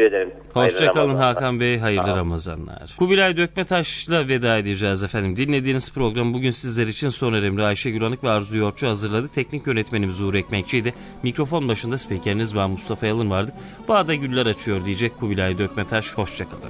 teşekkür ederim. Hoşçakalın Hakan Bey, hayırlı Sağ olun. Ramazanlar. Kubilay Dökmetaş'la veda edeceğiz efendim. Dinlediğiniz program bugün sizler için Soner Emre, Ayşe Güranık ve Arzu Yorçu hazırladı. Teknik yönetmenimiz Uğur Ekmekçi'ydi. Mikrofon başında spikeriniz ben Mustafa Yalın vardı. Bağda güller açıyor diyecek Kubilay Dökmetaş. Hoşçakalın.